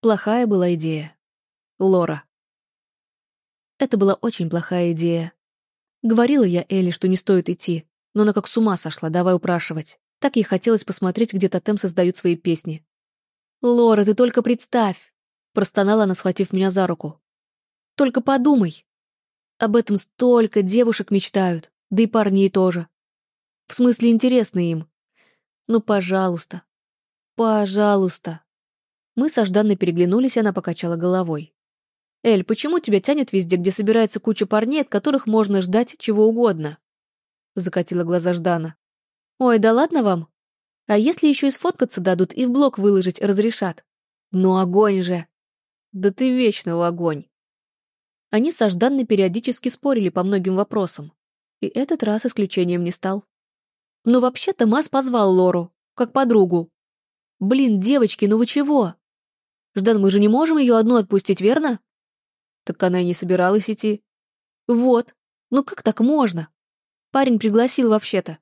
Плохая была идея. Лора. Это была очень плохая идея. Говорила я Элли, что не стоит идти, но она как с ума сошла, давай упрашивать. Так ей хотелось посмотреть, где тотем создают свои песни. «Лора, ты только представь!» — простонала она, схватив меня за руку. «Только подумай! Об этом столько девушек мечтают, да и парней тоже. В смысле, интересно им. Ну, пожалуйста. Пожалуйста. Мы со Жданной переглянулись, она покачала головой. «Эль, почему тебя тянет везде, где собирается куча парней, от которых можно ждать чего угодно?» Закатила глаза Ждана. «Ой, да ладно вам? А если еще и сфоткаться дадут и в блог выложить разрешат? Ну огонь же! Да ты вечно огонь!» Они со Жданной периодически спорили по многим вопросам. И этот раз исключением не стал. Но вообще-то Мас позвал Лору, как подругу. Блин, девочки, ну вы чего? Ждан, мы же не можем ее одну отпустить, верно? Так она и не собиралась идти. Вот. Ну как так можно? Парень пригласил вообще-то.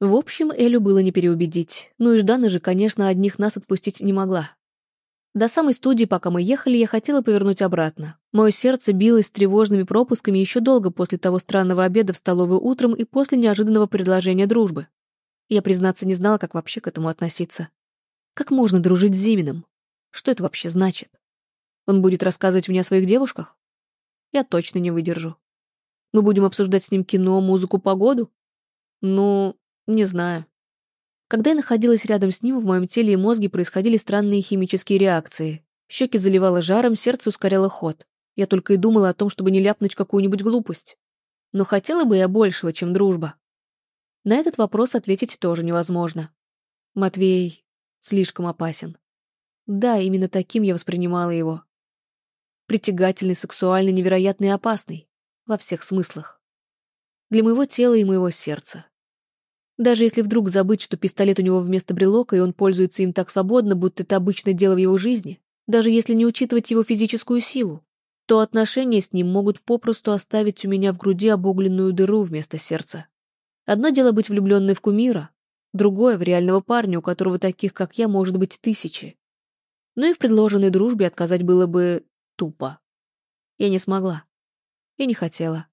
В общем, Элю было не переубедить. Ну и Ждана же, конечно, одних нас отпустить не могла. До самой студии, пока мы ехали, я хотела повернуть обратно. Мое сердце билось с тревожными пропусками еще долго после того странного обеда в столовую утром и после неожиданного предложения дружбы. Я, признаться, не знала, как вообще к этому относиться. Как можно дружить с Зиминым? Что это вообще значит? Он будет рассказывать мне о своих девушках? Я точно не выдержу. Мы будем обсуждать с ним кино, музыку, погоду? Ну, не знаю. Когда я находилась рядом с ним, в моем теле и мозге происходили странные химические реакции. Щеки заливало жаром, сердце ускоряло ход. Я только и думала о том, чтобы не ляпнуть какую-нибудь глупость. Но хотела бы я большего, чем дружба. На этот вопрос ответить тоже невозможно. Матвей слишком опасен. Да, именно таким я воспринимала его. Притягательный, сексуальный, невероятный и опасный. Во всех смыслах. Для моего тела и моего сердца. Даже если вдруг забыть, что пистолет у него вместо брелока, и он пользуется им так свободно, будто это обычное дело в его жизни, даже если не учитывать его физическую силу, то отношения с ним могут попросту оставить у меня в груди обугленную дыру вместо сердца. Одно дело быть влюбленной в кумира, другое — в реального парня, у которого таких, как я, может быть тысячи. Но и в предложенной дружбе отказать было бы тупо. Я не смогла. И не хотела.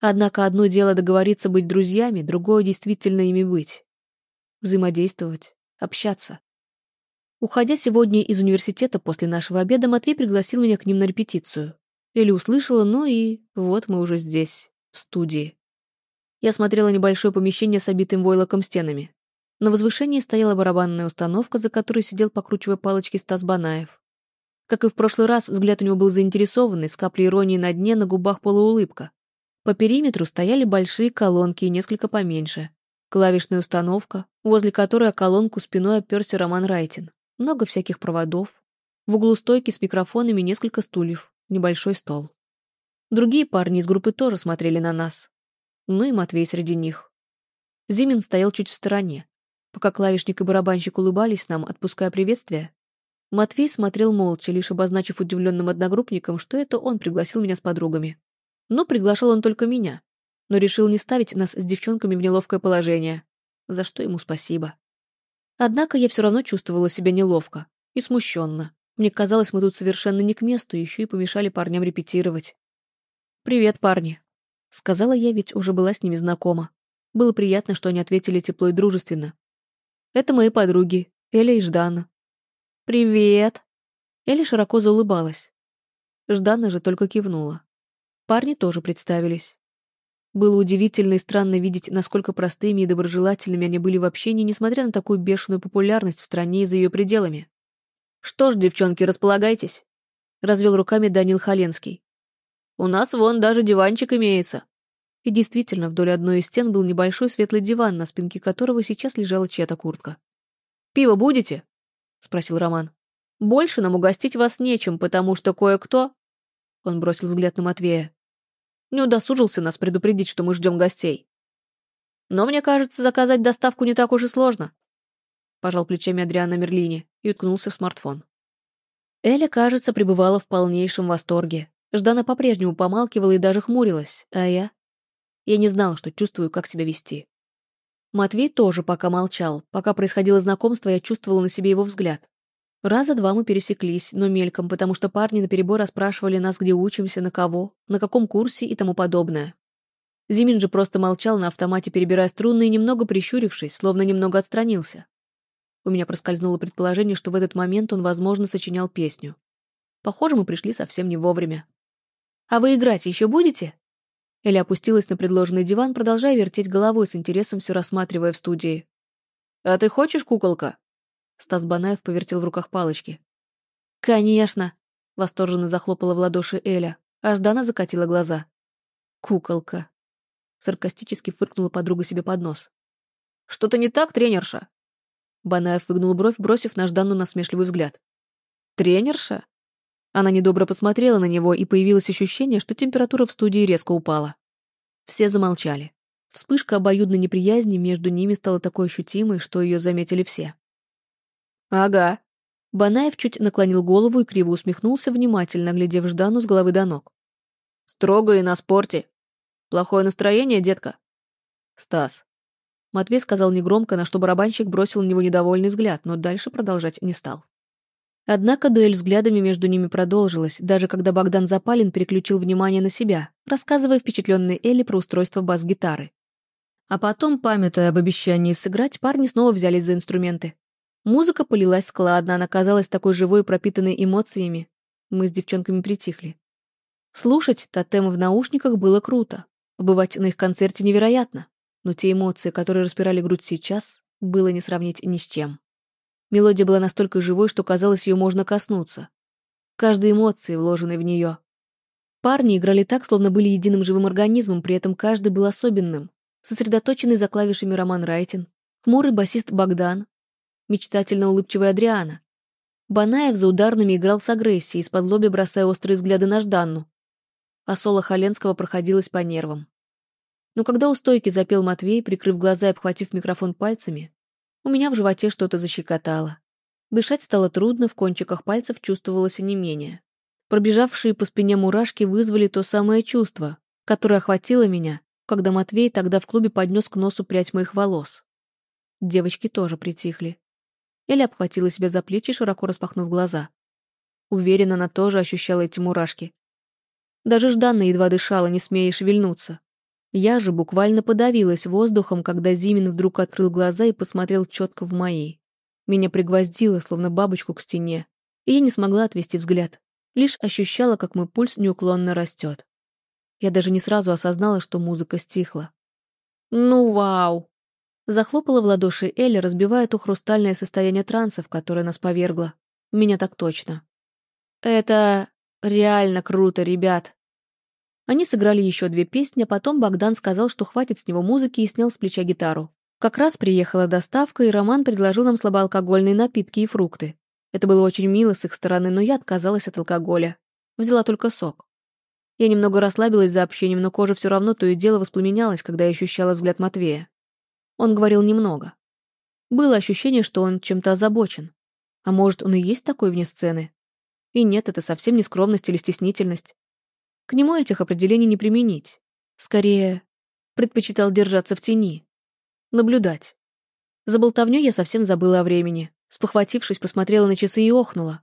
Однако одно дело договориться быть друзьями, другое действительно ими быть. Взаимодействовать, общаться. Уходя сегодня из университета после нашего обеда, Матвей пригласил меня к ним на репетицию. Или услышала, ну и вот мы уже здесь, в студии. Я смотрела небольшое помещение с обитым войлоком стенами. На возвышении стояла барабанная установка, за которой сидел, покручивая палочки, Стас Банаев. Как и в прошлый раз, взгляд у него был заинтересованный, с каплей иронии на дне, на губах полуулыбка. По периметру стояли большие колонки и несколько поменьше. Клавишная установка, возле которой о колонку спиной оперся Роман Райтин. Много всяких проводов. В углу стойки с микрофонами несколько стульев, небольшой стол. Другие парни из группы тоже смотрели на нас. Ну и Матвей среди них. Зимин стоял чуть в стороне. Пока клавишник и барабанщик улыбались нам, отпуская приветствие, Матвей смотрел молча, лишь обозначив удивленным одногруппникам, что это он пригласил меня с подругами. Но приглашал он только меня. Но решил не ставить нас с девчонками в неловкое положение. За что ему спасибо. Однако я все равно чувствовала себя неловко и смущенно. Мне казалось, мы тут совершенно не к месту, еще и помешали парням репетировать. «Привет, парни», — сказала я, ведь уже была с ними знакома. Было приятно, что они ответили тепло и дружественно. «Это мои подруги, Эля и Ждана». «Привет!» Эля широко заулыбалась. Ждана же только кивнула. Парни тоже представились. Было удивительно и странно видеть, насколько простыми и доброжелательными они были в общении, несмотря на такую бешеную популярность в стране и за ее пределами. «Что ж, девчонки, располагайтесь», — развел руками Данил Халенский. «У нас вон даже диванчик имеется». И действительно, вдоль одной из стен был небольшой светлый диван, на спинке которого сейчас лежала чья-то куртка. «Пиво будете?» — спросил Роман. «Больше нам угостить вас нечем, потому что кое-кто...» Он бросил взгляд на Матвея. Не удосужился нас предупредить, что мы ждем гостей. Но мне кажется, заказать доставку не так уж и сложно. Пожал плечами Адриана Мерлини и уткнулся в смартфон. Эля, кажется, пребывала в полнейшем восторге. Ждана по-прежнему помалкивала и даже хмурилась, а я... Я не знала, что чувствую, как себя вести. Матвей тоже пока молчал. Пока происходило знакомство, я чувствовала на себе его взгляд. Раза два мы пересеклись, но мельком, потому что парни наперебой расспрашивали нас, где учимся, на кого, на каком курсе и тому подобное. Зимин же просто молчал на автомате, перебирая струны и немного прищурившись, словно немного отстранился. У меня проскользнуло предположение, что в этот момент он, возможно, сочинял песню. Похоже, мы пришли совсем не вовремя. «А вы играть еще будете?» Эля опустилась на предложенный диван, продолжая вертеть головой с интересом, все рассматривая в студии. «А ты хочешь, куколка?» Стас Банаев повертел в руках палочки. «Конечно!» — восторженно захлопала в ладоши Эля, а Ждана закатила глаза. «Куколка!» — саркастически фыркнула подруга себе под нос. «Что-то не так, тренерша?» Банаев выгнул бровь, бросив на Ждану насмешливый взгляд. «Тренерша?» Она недобро посмотрела на него, и появилось ощущение, что температура в студии резко упала. Все замолчали. Вспышка обоюдной неприязни между ними стала такой ощутимой, что ее заметили все. «Ага». Банаев чуть наклонил голову и криво усмехнулся, внимательно глядев Ждану с головы до ног. «Строго и на спорте. Плохое настроение, детка?» «Стас». Матвей сказал негромко, на что барабанщик бросил на него недовольный взгляд, но дальше продолжать не стал. Однако дуэль взглядами между ними продолжилась, даже когда Богдан Запалин переключил внимание на себя, рассказывая впечатленной Элли про устройство бас-гитары. А потом, памятуя об обещании сыграть, парни снова взялись за инструменты. Музыка полилась складно, она казалась такой живой и пропитанной эмоциями. Мы с девчонками притихли. Слушать тотем в наушниках было круто. Бывать на их концерте невероятно. Но те эмоции, которые распирали грудь сейчас, было не сравнить ни с чем. Мелодия была настолько живой, что казалось, ее можно коснуться. Каждой эмоции, вложенной в нее. Парни играли так, словно были единым живым организмом, при этом каждый был особенным. Сосредоточенный за клавишами Роман Райтин, хмурый басист Богдан, мечтательно улыбчивая Адриана. Банаев за ударными играл с агрессией, из-под лоби бросая острые взгляды на Жданну. А соло Халенского проходилось по нервам. Но когда у стойки запел Матвей, прикрыв глаза и обхватив микрофон пальцами, у меня в животе что-то защекотало. Дышать стало трудно, в кончиках пальцев чувствовалось онемение. Пробежавшие по спине мурашки вызвали то самое чувство, которое охватило меня, когда Матвей тогда в клубе поднес к носу прядь моих волос. Девочки тоже притихли. Эля обхватила себя за плечи, широко распахнув глаза. Уверена, она тоже ощущала эти мурашки. Даже Жданна едва дышала, не смея шевельнуться. Я же буквально подавилась воздухом, когда Зимин вдруг открыл глаза и посмотрел четко в мои. Меня пригвоздило, словно бабочку к стене, и я не смогла отвести взгляд, лишь ощущала, как мой пульс неуклонно растет. Я даже не сразу осознала, что музыка стихла. «Ну, вау!» Захлопала в ладоши Эля, разбивая то хрустальное состояние транса, в которое нас повергло. Меня так точно. Это реально круто, ребят. Они сыграли еще две песни, а потом Богдан сказал, что хватит с него музыки и снял с плеча гитару. Как раз приехала доставка, и Роман предложил нам слабоалкогольные напитки и фрукты. Это было очень мило с их стороны, но я отказалась от алкоголя. Взяла только сок. Я немного расслабилась за общением, но кожа все равно то и дело воспламенялась, когда я ощущала взгляд Матвея. Он говорил немного. Было ощущение, что он чем-то озабочен. А может, он и есть такой вне сцены? И нет, это совсем не скромность или стеснительность. К нему этих определений не применить. Скорее, предпочитал держаться в тени. Наблюдать. За болтовнёй я совсем забыла о времени. Спохватившись, посмотрела на часы и охнула.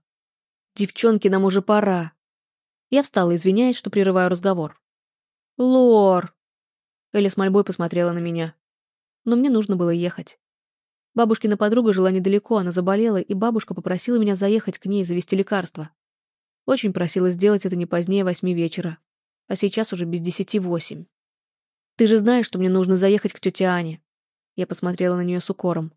«Девчонки, нам уже пора». Я встала, извиняясь, что прерываю разговор. «Лор!» Эля с мольбой посмотрела на меня но мне нужно было ехать. Бабушкина подруга жила недалеко, она заболела, и бабушка попросила меня заехать к ней и завести лекарства. Очень просила сделать это не позднее восьми вечера. А сейчас уже без десяти восемь. «Ты же знаешь, что мне нужно заехать к тете Ане». Я посмотрела на нее с укором.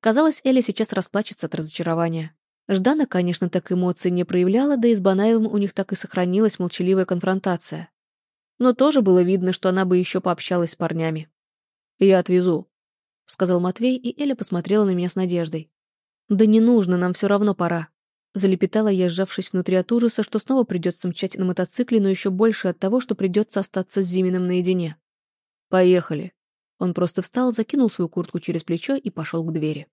Казалось, Эля сейчас расплачется от разочарования. Ждана, конечно, так эмоций не проявляла, да и с Банаевым у них так и сохранилась молчаливая конфронтация. Но тоже было видно, что она бы еще пообщалась с парнями. «Я отвезу», — сказал Матвей, и Эля посмотрела на меня с надеждой. «Да не нужно, нам все равно пора». Залепетала я, сжавшись внутри от ужаса, что снова придется мчать на мотоцикле, но еще больше от того, что придется остаться с Зиминым наедине. «Поехали». Он просто встал, закинул свою куртку через плечо и пошел к двери.